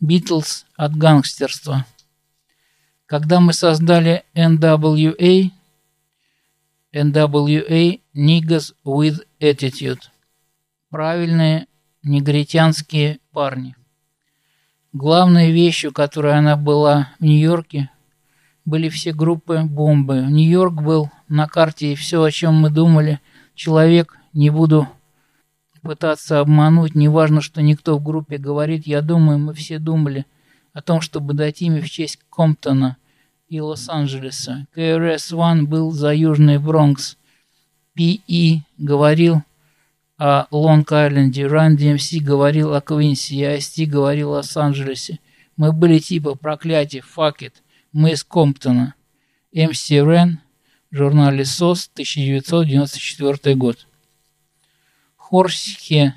Битлз от гангстерства. Когда мы создали NWA, NWA Niggas with Attitude. Правильные негритянские парни. Главной вещью, которой она была в Нью-Йорке, были все группы бомбы. Нью-Йорк был на карте, и все, о чем мы думали, человек, не буду пытаться обмануть, неважно, что никто в группе говорит, я думаю, мы все думали о том, чтобы дать имя в честь Комптона и Лос-Анджелеса. КРС-1 был за Южный Бронкс. Пи говорил о Лонг-Айленде, Ран DMC говорил о Квинси, Асти говорил о Лос-Анджелесе. Мы были типа проклятие, fuck it. Мы из Комптона. МС Рен, в журнале СОС, 1994 год. Хорсхе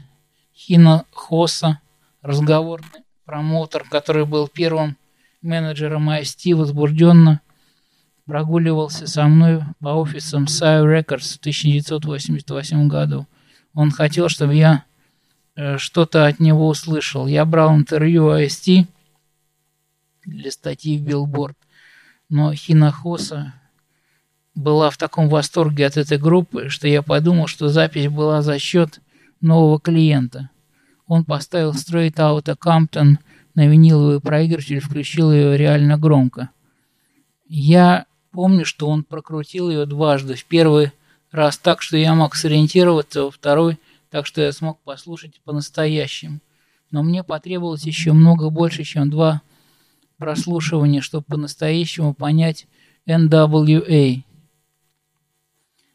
Хинохоса, разговорный промоутер, который был первым менеджером IST, возбужденно прогуливался со мной по офисам Sire Records в 1988 году. Он хотел, чтобы я э, что-то от него услышал. Я брал интервью IST для статьи в Billboard, но Хинохоса была в таком восторге от этой группы, что я подумал, что запись была за счет нового клиента. Он поставил Straight Outta Compton на виниловый проигрыватель, включил ее реально громко. Я помню, что он прокрутил ее дважды. В первый раз так, что я мог сориентироваться, во второй так, что я смог послушать по-настоящему. Но мне потребовалось еще много больше, чем два прослушивания, чтобы по-настоящему понять NWA.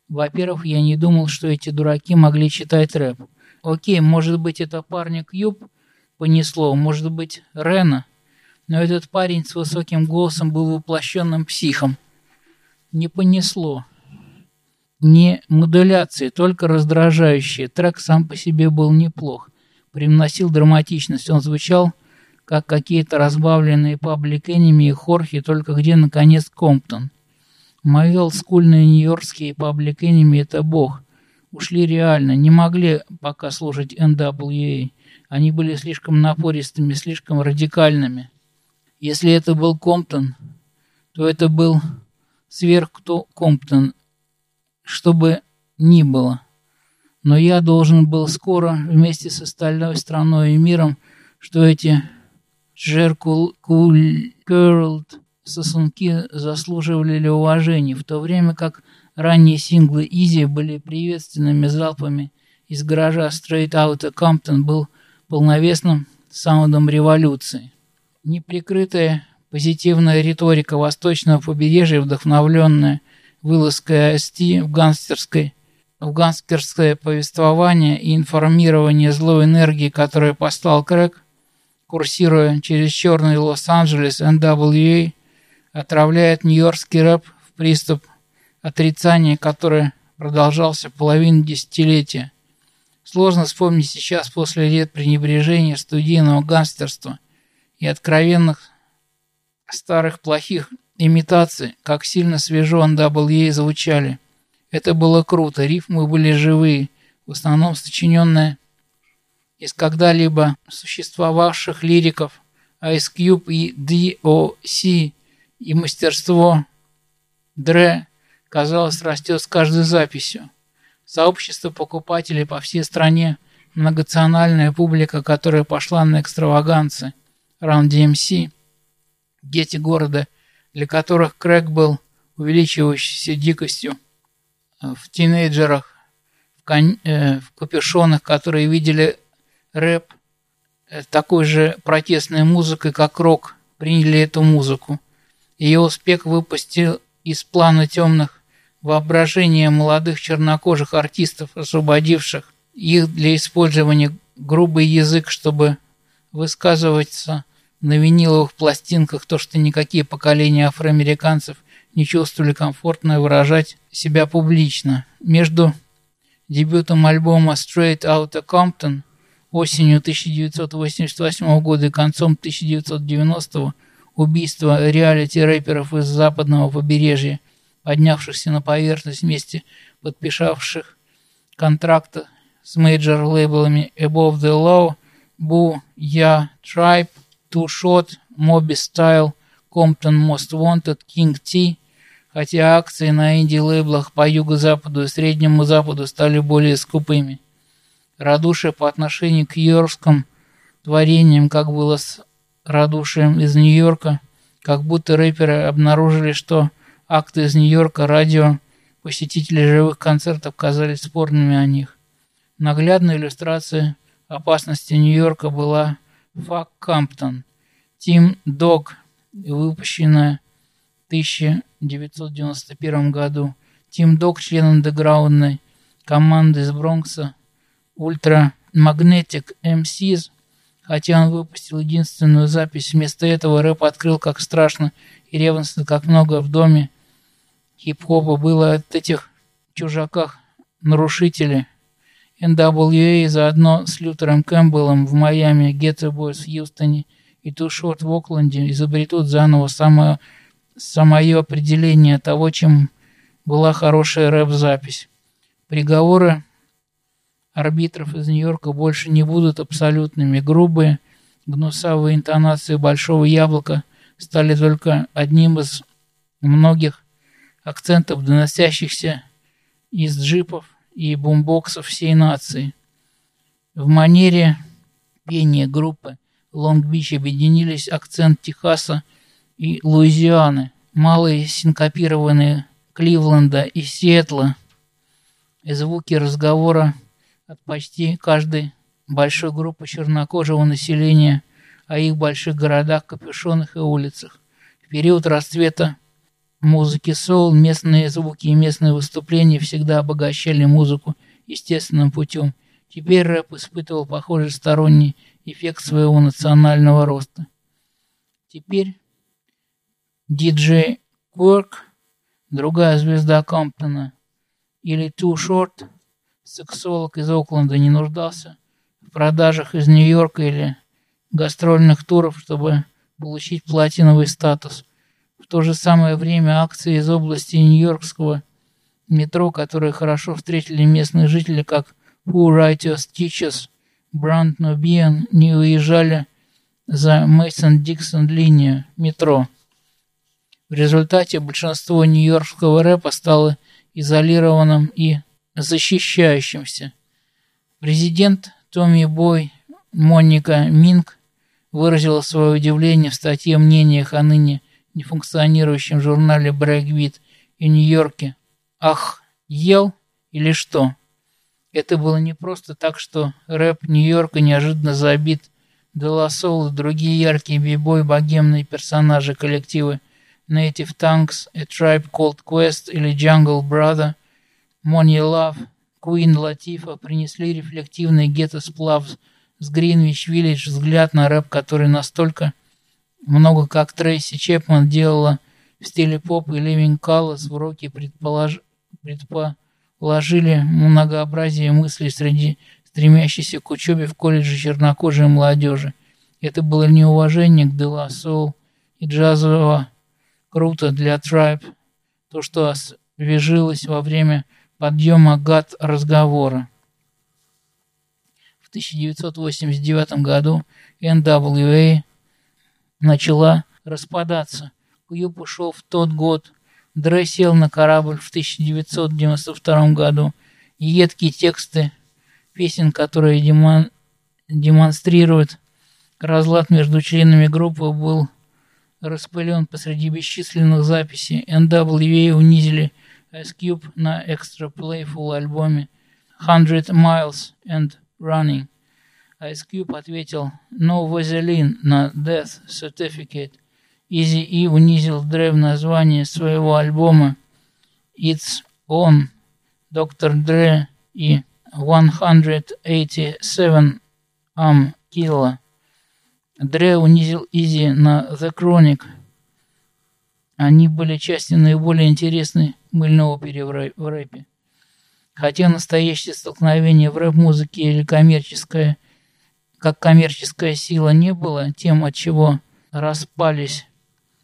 Во-первых, я не думал, что эти дураки могли читать рэп. Окей, может быть, это парня Кьюб понесло, может быть, Рена, но этот парень с высоким голосом был воплощенным психом. Не понесло. Не модуляции, только раздражающие. Трек сам по себе был неплох. Привносил драматичность. Он звучал, как какие-то разбавленные паблик Энеми и Хорхи, только где, наконец, Комптон. Мои олдскульные нью-йоркские паблик это бог. Ушли реально, не могли пока слушать NWA. Они были слишком напористыми, слишком радикальными. Если это был Комптон, то это был сверх кто Комптон, что бы ни было. Но я должен был скоро, вместе с остальной страной и миром, что эти Жеркул Курлд сосунки заслуживали уважения, в то время как ранние синглы Изи были приветственными залпами из гаража Straight Outta Compton был полновесным саундом революции. Неприкрытая позитивная риторика восточного побережья, вдохновленная вылазкой АСТ в гангстерской в гангстерское повествование и информирование злой энергии, которое послал Крэг, курсируя через черный Лос-Анджелес, NWA, отравляет нью-йоркский рэп в приступ отрицания, который продолжался половину десятилетия. Сложно вспомнить сейчас после лет пренебрежения студийного гангстерства и откровенных старых плохих имитаций, как сильно свежо NWA звучали. Это было круто, рифмы были живые, в основном сочиненные из когда-либо существовавших лириков Ice Cube и D.O.C и мастерство Дре, казалось, растет с каждой записью. Сообщество покупателей по всей стране, многонациональная публика, которая пошла на экстраваганцы, Run DMC, дети города, для которых Крэг был увеличивающейся дикостью э, в тинейджерах, в, кон... э, в капюшонах, которые видели рэп э, такой же протестной музыкой, как рок, приняли эту музыку. Ее успех выпустил из плана темных воображения молодых чернокожих артистов, освободивших их для использования грубый язык, чтобы высказываться на виниловых пластинках то, что никакие поколения афроамериканцев не чувствовали комфортно выражать себя публично. Между дебютом альбома Straight Outta Compton осенью 1988 года и концом 1990 года убийство реалити-рэперов из западного побережья, поднявшихся на поверхность вместе подписавших контракты с major лейблами Above the Law, Boo-Yaa T.R.I.B.E., Too Short, Mob Style, Compton's Most Wanted, King Tee, хотя акции на инди-лейблах по юго-западу и среднему западу стали более скупыми. Радушие по отношению к йоркским творениям, как было с радушием из Нью-Йорка, как будто рэперы обнаружили, что акты из Нью-Йорка, радио, посетители живых концертов казались спорными о них. Наглядной иллюстрацией опасности Нью-Йорка была «Fuck Compton», Тим Дог, выпущенная в 1991 году. Тим Дог, член андеграундной команды из Бронкса Ultra Magnetic MCs, хотя он выпустил единственную запись, вместо этого рэп открыл как страшно и ревностно, как много в доме хип-хопа было от этих чужаках нарушителей. NWA заодно с Лютером Кэмпбеллом в Майами, Ghetto Boys в Хьюстоне и Too Short в Окленде изобретут заново самое, самое определение того, чем была хорошая рэп-запись. Приговоры арбитров из Нью-Йорка больше не будут абсолютными. Грубые, гнусавые интонации «Большого яблока» стали только одним из многих акцентов, доносящихся из джипов и бумбоксов всей нации. В манере пения группы Лонг-Бич объединились акцент Техаса и Луизианы, малые синкопированные Кливленда и Сиэтла, и звуки разговора от почти каждой большой группы чернокожего населения о их больших городах, капюшонах и улицах. В период расцвета музыки соул, местные звуки и местные выступления всегда обогащали музыку естественным путем. Теперь рэп испытывал похожий сторонний эффект своего национального роста. Теперь диджей Кверк, другая звезда Комптона, или Too Short, сексолог из Окленда, не нуждался в продажах из Нью-Йорка или гастрольных туров, чтобы получить платиновый статус – в то же самое время акции из области Нью-Йоркского метро, которые хорошо встретили местные жители, как Who Writers Teachers, Бранд Нобиан, не уезжали за Мейсон-Диксон линию метро. В результате большинство нью-йоркского рэпа стало изолированным и защищающимся. Президент Томми Бой Моника Минг выразила свое удивление в статье «Мнениях о ныне нефункционирующем журнале Брэгвит и Нью-Йорке. Ах, ел или что? Это было не просто так, что рэп Нью-Йорка неожиданно забит Деласол и другие яркие бибой богемные персонажи коллективы Native Tanks, A Tribe Called Quest или Jungle Brother, Money Love, Queen Latifah принесли рефлективный гетто-сплав с Гринвич Виллидж взгляд на рэп, который настолько много как Трейси Чепман делала в стиле поп и Левин Каллас в роке предполож... предположили многообразие мыслей среди стремящейся к учебе в колледже чернокожей молодежи. Это было неуважение к Дела Соул и джазового круто для Трайб, то, что освежилось во время подъема гад разговора. В 1989 году NWA начала распадаться. Кьюб ушел в тот год. Дре сел на корабль в 1992 году. Едкие тексты песен, которые демон... демонстрируют разлад между членами группы, был распылен посреди бесчисленных записей. NWA унизили Ice Cube на Extra Playful альбоме «100 Miles and Running». Ice Cube ответил «No Vaseline» на Death Certificate. Изи И унизил Дре в названии своего альбома It's On, Dr. Dre и 187 Am Killa. Дре унизил Изи на The Chronic. Они были частью наиболее интересной мыльного перья в рэпе. Хотя настоящее столкновение в рэп-музыке или коммерческое как коммерческая сила не было тем, от чего распались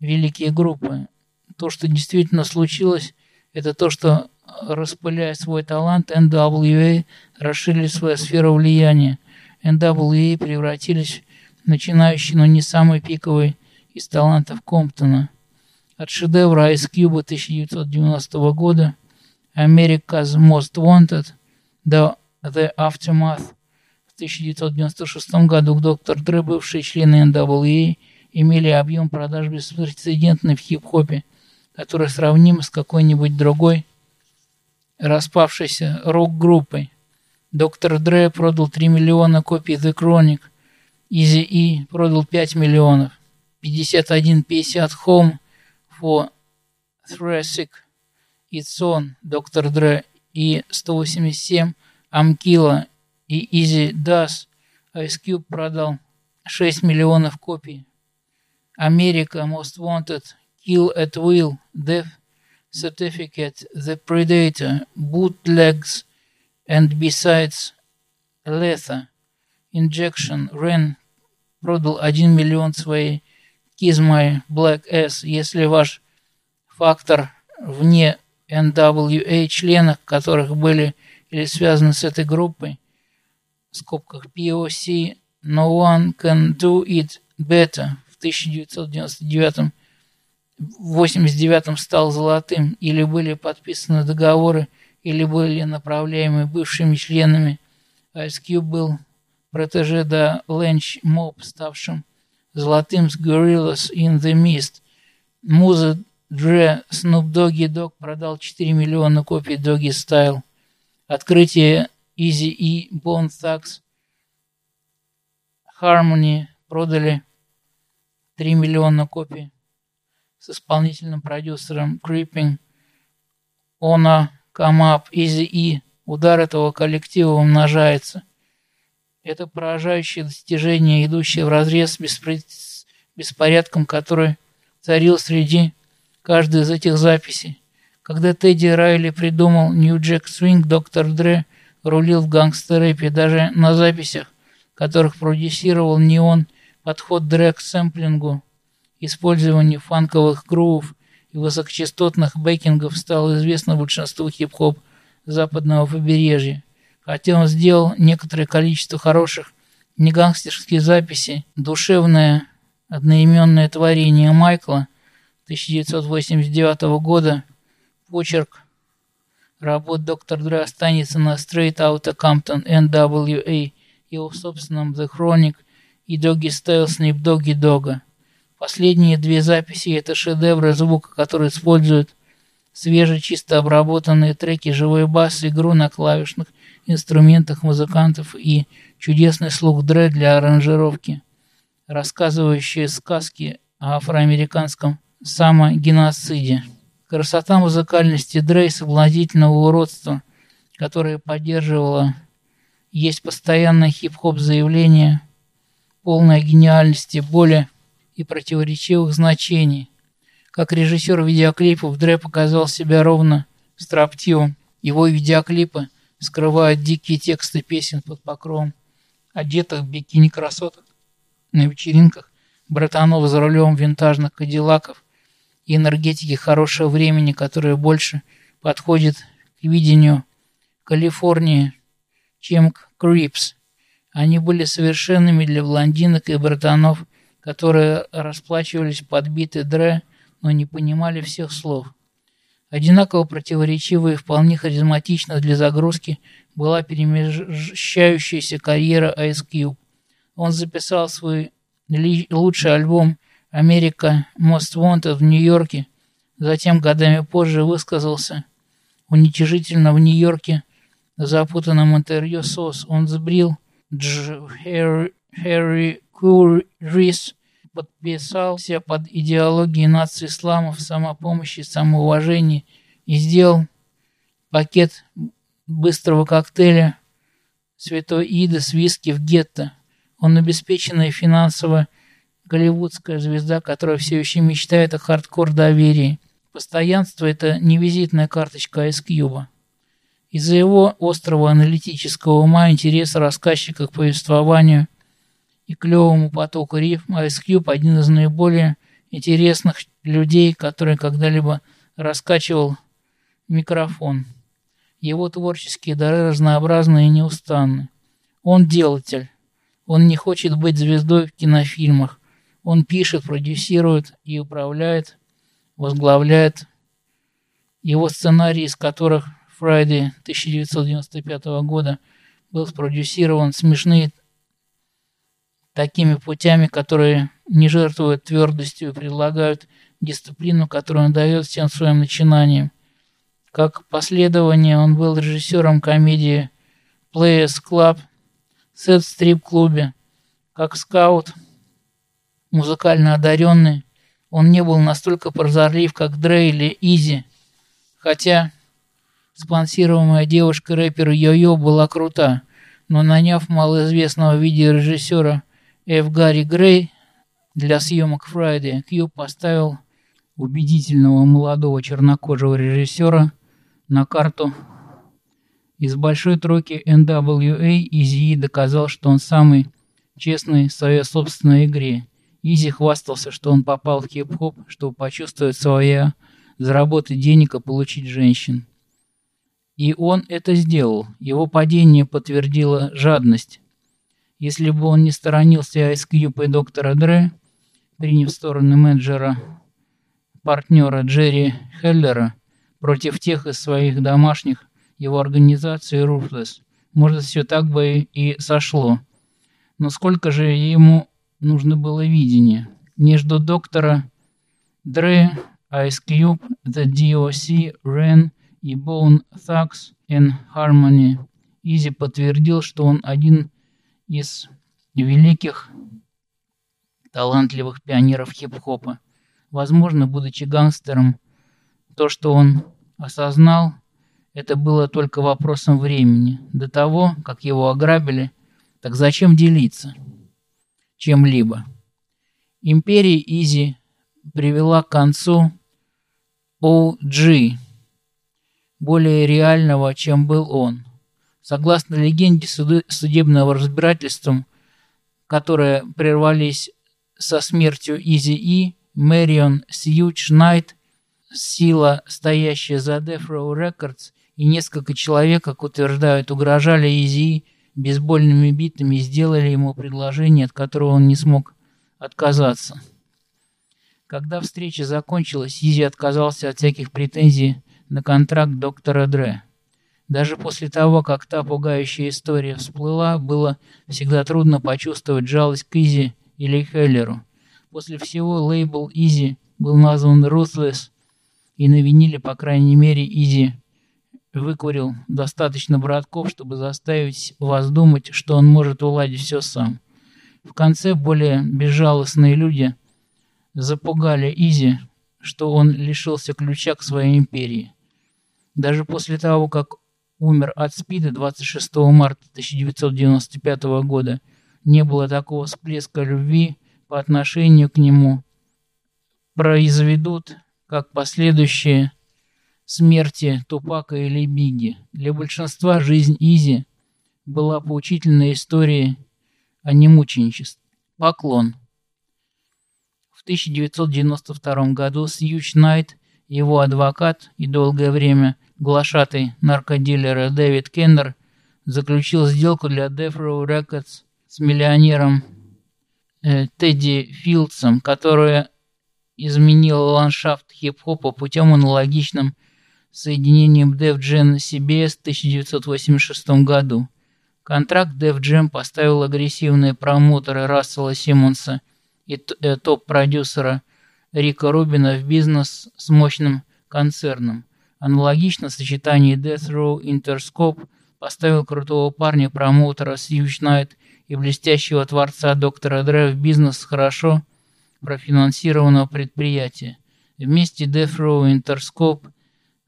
великие группы. То, что действительно случилось, это то, что, распыляя свой талант, NWA расширили свою сферу влияния. NWA превратились начинающий, но не самый пиковый из талантов Комптона. От шедевра Ice Cube 1990 года America's Most Wanted до The Aftermath в 1996 году доктор Дре, бывшие члены NWA, имели объем продаж беспрецедентный в хип-хопе, который сравним с какой-нибудь другой распавшейся рок-группой. Доктор Дре продал 3 миллиона копий The Chronic, Easy E продал 5 миллионов, 51-50 Home for Thoracic It's On, Доктор Дре и 187 Амкила и Easy Does Ice Cube продал 6 миллионов копий. Америка Most Wanted, Kill at Will, Death Certificate, The Predator, Bootlegs, and besides Letha, Injection, Ren продал 1 миллион своей Kiss My Black Ass, если ваш фактор вне NWA членов, которых были или связаны с этой группой, в скобках POC, No One Can Do It Better в 1999 89 стал золотым, или были подписаны договоры, или были направляемы бывшими членами. Ice Cube был протеже до Лэнч Моб, ставшим золотым с Gorillas in the Mist. Муза Дре Snoop Doggy Dog продал 4 миллиона копий Doggy Style. Открытие Easy E, Bone Thugs, Harmony продали 3 миллиона копий с исполнительным продюсером Creeping, Ona, Come Up, Easy E. Удар этого коллектива умножается. Это поражающее достижение, идущее вразрез с беспорядком, который царил среди каждой из этих записей. Когда Тедди Райли придумал New Jack Swing, доктор Дре рулил в гангстер-рэпе даже на записях, которых продюсировал не он, подход Дре к сэмплингу Использование фанковых грувов и высокочастотных бэкингов стало известно большинству хип-хоп западного побережья. Хотя он сделал некоторое количество хороших негангстерских записей, душевное одноименное творение Майкла 1989 года, почерк работ доктор Дре останется на Straight Outta Compton NWA, его собственном The Chronic и Doggy Style Snoop Doggy Dogga. Последние две записи – это шедевры звука, которые используют свежие, чисто обработанные треки, живой бас, игру на клавишных инструментах музыкантов и чудесный слух Дре для аранжировки, рассказывающие сказки о афроамериканском самогеноциде. Красота музыкальности Дре и соблазнительного уродства, которое поддерживало, есть постоянное хип-хоп заявление, полное гениальности, более и противоречивых значений. Как режиссер видеоклипов Дре показал себя ровно строптивым. Его видеоклипы скрывают дикие тексты песен под покровом одетых в бикини красоток на вечеринках, братанов за рулем винтажных кадиллаков и энергетики хорошего времени, которая больше подходит к видению Калифорнии, чем к Крипс. Они были совершенными для блондинок и братанов которые расплачивались подбиты Дре, но не понимали всех слов. Одинаково противоречивая и вполне харизматично для загрузки была перемещающаяся карьера Ice Cube. Он записал свой лучший альбом «Америка Most Wanted» в Нью-Йорке, затем годами позже высказался уничижительно в Нью-Йорке в запутанном интервью СОС. Он сбрил Дж. Харри Подписался под идеологией нации исламов, самопомощи, самоуважения и сделал пакет быстрого коктейля Святой Иды с виски в гетто. Он обеспеченная финансово голливудская звезда, которая все еще мечтает о хардкор доверии. Постоянство – это не визитная карточка Ice Cube. Из-за его острого аналитического ума интереса рассказчика к повествованию и клевому потоку рифм Ice Cube один из наиболее интересных людей, который когда-либо раскачивал микрофон. Его творческие дары разнообразны и неустанны. Он делатель. Он не хочет быть звездой в кинофильмах. Он пишет, продюсирует и управляет, возглавляет его сценарий, из которых Friday 1995 года был спродюсирован смешные такими путями, которые не жертвуют твердостью и предлагают дисциплину, которую он дает всем своим начинаниям. Как последование он был режиссером комедии Players Club, Сет стрип-клубе. Как скаут, музыкально одаренный, он не был настолько прозорлив, как Дрей или Изи, хотя спонсируемая девушка-рэпер Йо-Йо была крута, но наняв малоизвестного видеорежиссера Ф. Гарри Грей для съемок Фрайди, Кью поставил убедительного молодого чернокожего режиссера на карту. Из большой тройки NWA Изи доказал, что он самый честный в своей собственной игре. Изи хвастался, что он попал в хип-хоп, чтобы почувствовать свое, заработать денег и получить женщин. И он это сделал. Его падение подтвердило жадность. Если бы он не сторонился Ice Cube и доктора Дре, приняв сторону менеджера, партнера Джерри Хеллера против тех из своих домашних, его организации Ruthless, может, все так бы и сошло. Но сколько же ему нужно было видения? Между доктора Дре, Ice Cube, The DOC, Ren и Bone Thugs and Harmony Изи подтвердил, что он один из великих талантливых пионеров хип-хопа. Возможно, будучи гангстером, то, что он осознал, это было только вопросом времени. До того, как его ограбили, так зачем делиться чем-либо? Империя Eazy привела к концу OG, более реального, чем был он. Согласно легенде судебного разбирательства, которые прервались со смертью Eazy-E, Мэрион Suge Knight, сила, стоящая за Death Row Records, и несколько человек, как утверждают, угрожали Eazy бейсбольными битами и сделали ему предложение, от которого он не смог отказаться. Когда встреча закончилась, Eazy отказался от всяких претензий на контракт доктора Дре. Даже после того, как та пугающая история всплыла, было всегда трудно почувствовать жалость к Eazy или Хеллеру. После всего лейбл Eazy был назван Ruthless, и на виниле, по крайней мере, Eazy выкурил достаточно братков, чтобы заставить вас думать, что он может уладить все сам. В конце более безжалостные люди запугали Изи, что он лишился ключа к своей империи. Даже после того, как умер от СПИДа 26 марта 1995 года, не было такого всплеска любви по отношению к нему, произведут, как последующие смерти Тупака или Бигги. Для большинства жизнь Изи была поучительной историей, а не. Поклон. В 1992 году Сьюч Найт, его адвокат и долгое время глашатый наркодилера Дэвид Кендер заключил сделку для Death Row Records с миллионером э, Тедди Филдсом, которая изменила ландшафт хип-хопа путем аналогичным соединением Def Jam CBS в 1986 году. Контракт Def Jam поставил агрессивные промоутеры Рассела Симмонса и э, топ-продюсера Рика Рубина в бизнес с мощным концерном. Аналогично сочетание Death Row Interscope поставил крутого парня промоутера Сьюч Найт и блестящего творца доктора Дре в бизнес хорошо профинансированного предприятия. Вместе Death Row Interscope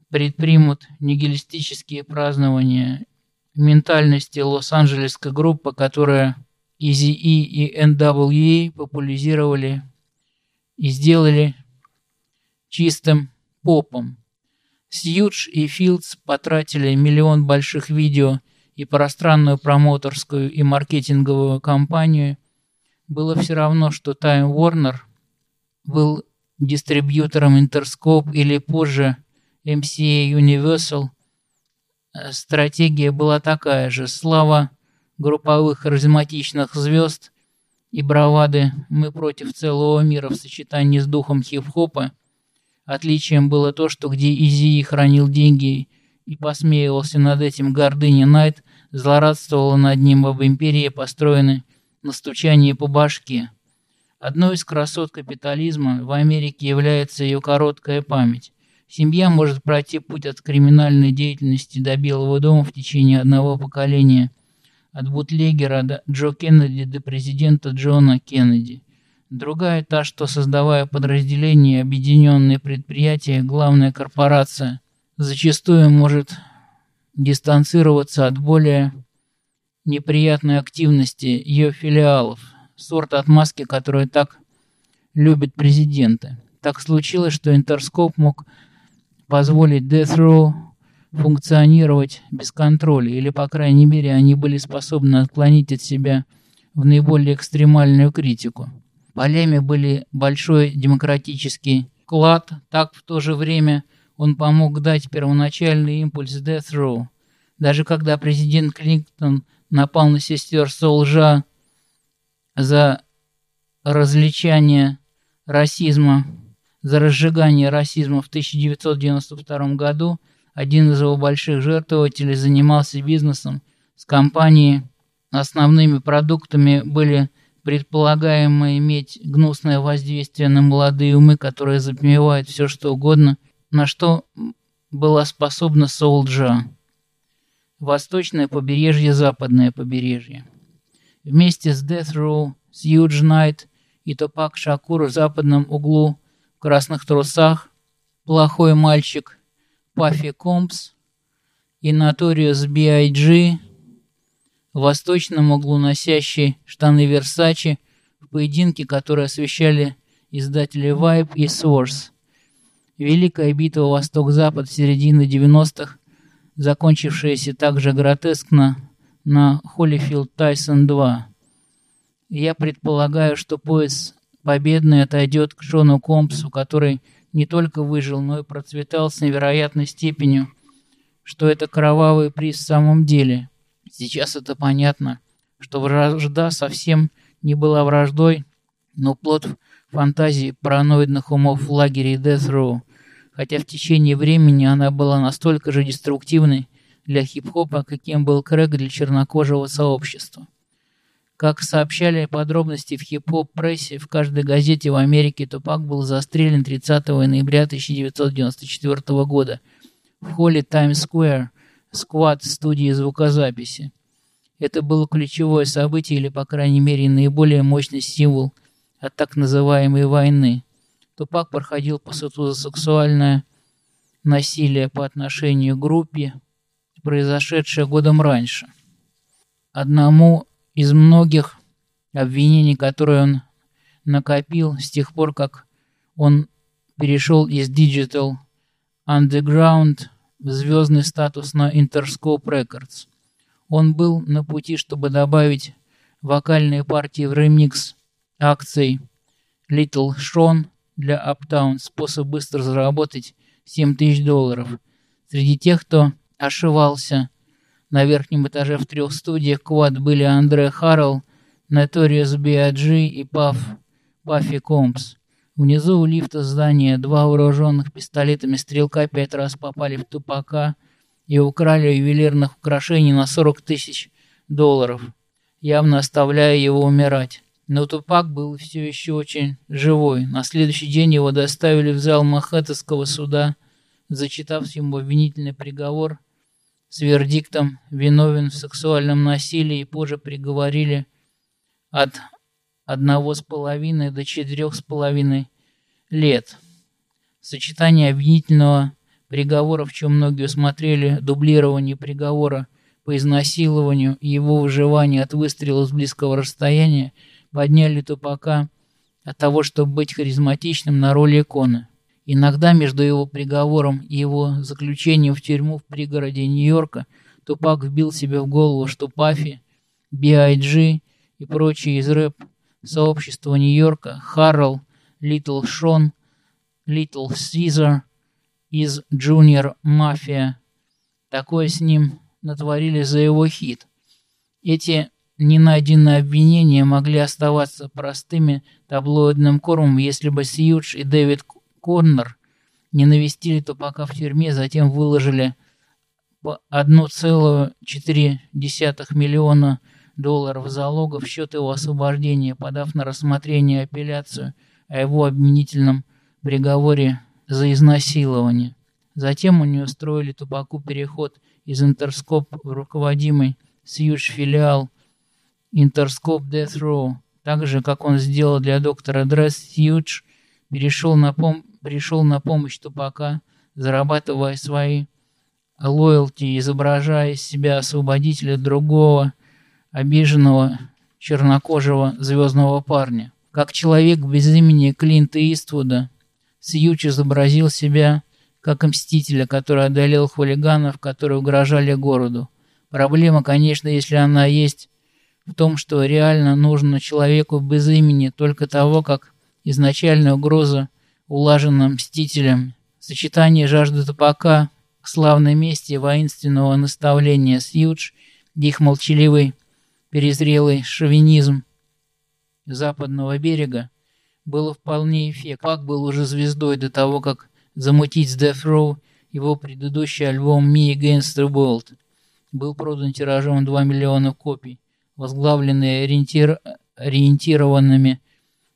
предпримут нигилистические празднования ментальности Лос-Анджелесской группы, которая Easy E и NWA популяризировали и сделали чистым попом. Сьюдж и Филдс потратили миллион больших видео и пространную промоутерскую и маркетинговую кампанию. Было все равно, что Time Warner был дистрибьютором Interscope или позже MCA Universal. Стратегия была такая же. Слава групповых харизматичных звезд и бравады «Мы против целого мира» в сочетании с духом хип-хопа, отличием было то, что где Изи хранил деньги и посмеивался над этим гордыня Найт, злорадствовала над ним об империи, построенной на стучании по башке. Одной из красот капитализма в Америке является ее короткая память. Семья может пройти путь от криминальной деятельности до Белого дома в течение одного поколения, от бутлегера до Джо Кеннеди до президента Джона Кеннеди. Другая та, что создавая подразделения, объединенные предприятия, главная корпорация зачастую может дистанцироваться от более неприятной активности ее филиалов, сорта отмазки, которые так любят президенты. Так случилось, что Интерскоп мог позволить Death Row функционировать без контроля, или, по крайней мере, они были способны отклонить от себя в наиболее экстремальную критику. Полями были большой демократический вклад, так в то же время он помог дать первоначальный импульс Death Row. Даже когда президент Клинтон напал на сестер Солжа за развлечание расизма за разжигание расизма в 1992 году один из его больших жертвователей занимался бизнесом с компанией. Основными продуктами были предполагаемые иметь гнусное воздействие на молодые умы, которые запивают все что угодно, на что была способна Солджа. Восточное побережье, западное побережье. Вместе с Death Row, с Юдж Найт и Топак Шакур в западном углу красных трусах, плохой мальчик Паффи Компс и Notorious B.I.G. в восточном углу носящий штаны Версачи в поединке, которые освещали издатели Vibe и Source. Великая битва Восток-Запад середины 90-х, закончившаяся также гротескно на Холлифилд Тайсон 2. Я предполагаю, что пояс победный отойдет к Шону Компсу, который не только выжил, но и процветал с невероятной степенью, что это кровавый приз в самом деле. Сейчас это понятно, что вражда совсем не была враждой, но плод фантазии параноидных умов в лагере Death Row, хотя в течение времени она была настолько же деструктивной для хип-хопа, каким был Крэг для чернокожего сообщества. Как сообщали подробности в хип-хоп-прессе, в каждой газете в Америке Тупак был застрелен 30 ноября 1994 года в холле Таймс-сквер, сквад студии звукозаписи. Это было ключевое событие, или, по крайней мере, наиболее мощный символ от так называемой войны. Тупак проходил по суду за сексуальное насилие по отношению к группе, произошедшее годом раньше. Одному из многих обвинений, которые он накопил с тех пор, как он перешел из Digital Underground звездный статус на Interscope Records. Он был на пути, чтобы добавить вокальные партии в ремикс акций Little Sean для Uptown, способ быстро заработать 7 тысяч долларов. Среди тех, кто ошивался на верхнем этаже в трех студиях Квад были Андре Харрелл, Notorious B.I.G. и Паф, Паффи Компс. Внизу у лифта здания два вооруженных пистолетами стрелка пять раз попали в тупака и украли ювелирных украшений на 40 тысяч долларов, явно оставляя его умирать. Но Тупак был все еще очень живой. На следующий день его доставили в зал Махатовского суда, зачитав ему обвинительный приговор с вердиктом «виновен в сексуальном насилии» и позже приговорили от одного с половиной до четырех с половиной лет. Сочетание обвинительного приговора, в чем многие усмотрели дублирование приговора по изнасилованию и его выживание от выстрела с близкого расстояния, подняли Тупака от того, чтобы быть харизматичным на роль иконы. Иногда между его приговором и его заключением в тюрьму в пригороде Нью-Йорка Тупак вбил себе в голову, что Пафи, B.I.G. и прочие из рэп-сообщества Нью-Йорка, Харрелл, Литл Шон, Литл Сизар из Junior Mafia, такое с ним натворили за его хит. Эти ненайденные обвинения могли оставаться простыми таблоидным кормом, если бы Сьюдж и Дэвид Коннор не навестили Тупака в тюрьме, затем выложили по 1,4 миллиона долларов залога в счет его освобождения, подав на рассмотрение апелляцию о его обвинительном приговоре за изнасилование. Затем они устроили Тупаку переход из Интерскоп в руководимый Сьюдж филиал Интерскоп Death Row. Так же, как он сделал для доктора Дресс, Сьюдж перешел на, пом пришел на помощь Тупака, зарабатывая свои лоялти, изображая из себя освободителя другого обиженного чернокожего звездного парня. Как человек без имени Клинта Иствуда, Сьюч изобразил себя как мстителя, который одолел хулиганов, которые угрожали городу. Проблема, конечно, если она есть, в том, что реально нужно человеку без имени только того, как изначальная угроза улажена мстителем. Сочетание жажды тупака, славной мести воинственного наставления Сьюдж, их молчаливый перезрелый шовинизм западного берега было вполне эффект. Пак был уже звездой до того, как замутить с Death Row его предыдущий альбом Me Against the World. Был продан тиражом 2 миллиона копий, возглавленный ориентир... ориентированными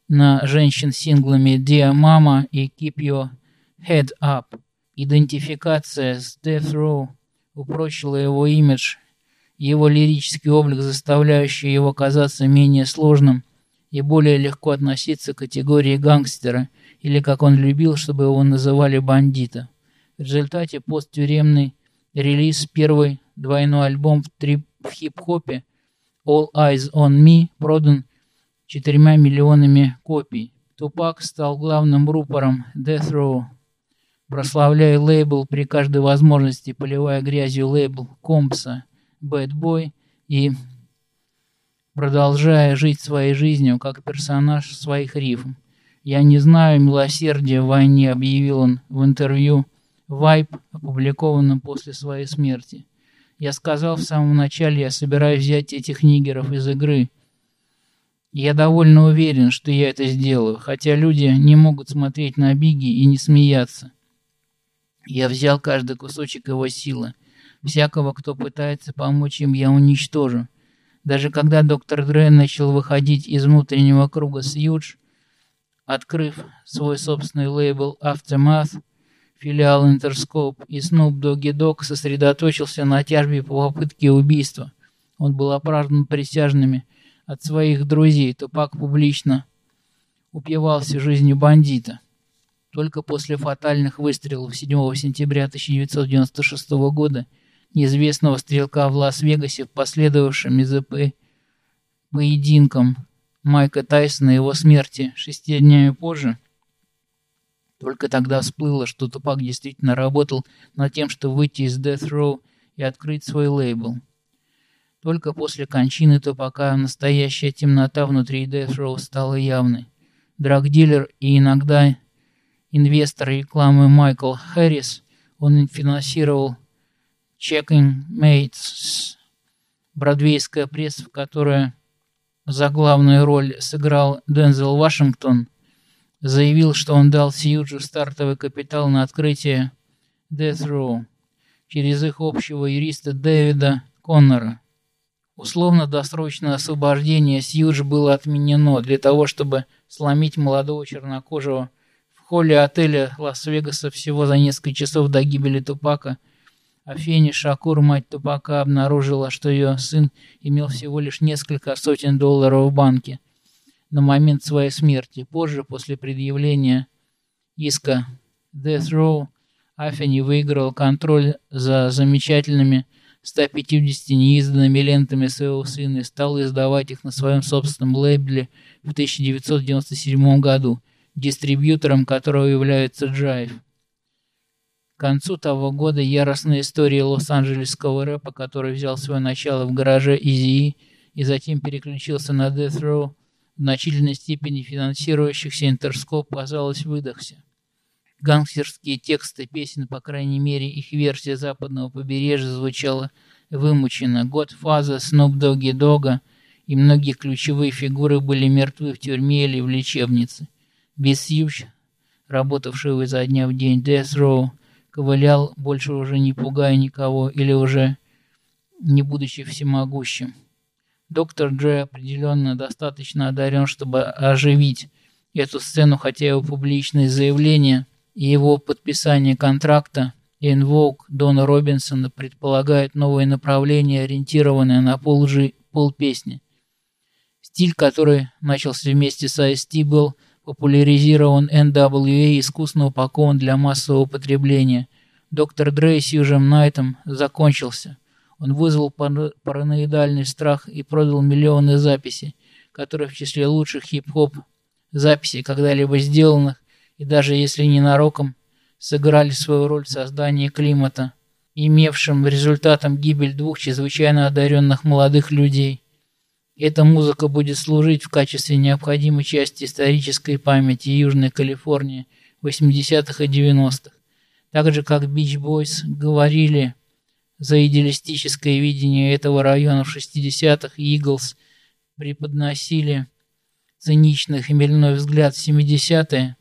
на женщин синглами Dear Mama и Keep Your Head Up. Идентификация с Death Row упрочила его имидж, его лирический облик, заставляющий его казаться менее сложным и более легко относиться к категории гангстера, или, как он любил, чтобы его называли бандита. В результате посттюремный релиз первый двойной альбом в, в хип-хопе All Eyes on Me продан четырьмя миллионами копий. Тупак стал главным рупором Death Row, прославляя лейбл при каждой возможности, поливая грязью лейбл Компса, Boy и продолжая жить своей жизнью, как персонаж своих рифм. «Я не знаю милосердия в войне», — объявил он в интервью «Вайп», опубликованном после своей смерти. «Я сказал в самом начале, я собираюсь взять этих нигеров из игры. Я довольно уверен, что я это сделаю, хотя люди не могут смотреть на Биги и не смеяться. Я взял каждый кусочек его силы. Всякого, кто пытается помочь им, я уничтожу. Даже когда доктор Дре начал выходить из внутреннего круга Сьюдж, открыв свой собственный лейбл Aftermath, филиал Interscope, и Snoop Doggy Dogg сосредоточился на тяжбе по попытке убийства. Он был оправдан присяжными от своих друзей, Тупак публично упивался жизнью бандита. Только после фатальных выстрелов 7 сентября 1996 года неизвестного стрелка в Лас-Вегасе, последовавшим из ЭП поединком Майка Тайсона и его смерти шестью днями позже, только тогда всплыло, что Тупак действительно работал над тем, чтобы выйти из Death Row и открыть свой лейбл. Только после кончины Тупака настоящая темнота внутри Death Row стала явной. Драгдилер и иногда инвестор рекламы Майкл Хэррис, он финансировал Checking Mates, бродвейская пресса, в которой за главную роль сыграл Дензел Вашингтон, заявил, что он дал Сьюджу стартовый капитал на открытие Death Row через их общего юриста Дэвида Коннора. Условно-досрочное освобождение Сьюдж было отменено для того, чтобы сломить молодого чернокожего в холле отеля Лас-Вегаса всего за несколько часов до гибели Тупака – Афени Шакур, мать Тупака, обнаружила, что ее сын имел всего лишь несколько сотен долларов в банке на момент своей смерти. Позже, после предъявления иска Death Row, Афени выиграл контроль за замечательными 150 неизданными лентами своего сына и стал издавать их на своем собственном лейбле в 1997 году, дистрибьютором которого является Jive. К концу того года яростная история лос-анджелесского рэпа, который взял свое начало в гараже Изи и затем переключился на Death Row, в значительной степени финансирующихся Интерскоп, казалось, выдохся. Гангстерские тексты песен, по крайней мере, их версия западного побережья звучала вымучена. Godfather, Snoop Doggy Dogga и многие ключевые фигуры были мертвы в тюрьме или в лечебнице. Бесьюч, работавший изо дня в день Death Row, ковылял, больше уже не пугая никого или уже не будучи всемогущим. Доктор Дре определенно достаточно одарен, чтобы оживить эту сцену, хотя его публичные заявления и его подписание контракта Инвок Дона Робинсона предполагают новое направление, ориентированное на полжи, полпесни. Стиль, который начался вместе с IST, был популяризирован NWA искусно упакован для массового потребления. Доктор Дрей с Южем Найтом закончился. Он вызвал параноидальный страх и продал миллионы записей, которые в числе лучших хип-хоп записей, когда-либо сделанных, и даже если ненароком, сыграли свою роль в создании климата, имевшим результатом гибель двух чрезвычайно одаренных молодых людей. Эта музыка будет служить в качестве необходимой части исторической памяти Южной Калифорнии 80-х и 90-х. Так же, как Beach Boys говорили за идеалистическое видение этого района в 60-х, Eagles преподносили циничный хмельной взгляд в 70-е,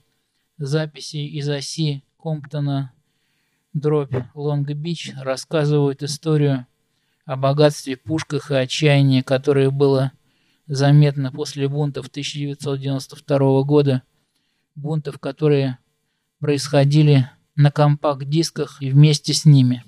записи из оси Комптона дробь Лонг-Бич рассказывают историю о богатстве, пушках и отчаянии, которое было заметно после бунтов 1992 года, бунтов, которые происходили на компакт-дисках и вместе с ними –